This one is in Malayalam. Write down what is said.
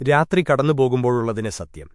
രാത്രി കടന്നുപോകുമ്പോഴുള്ളതിനെ സത്യം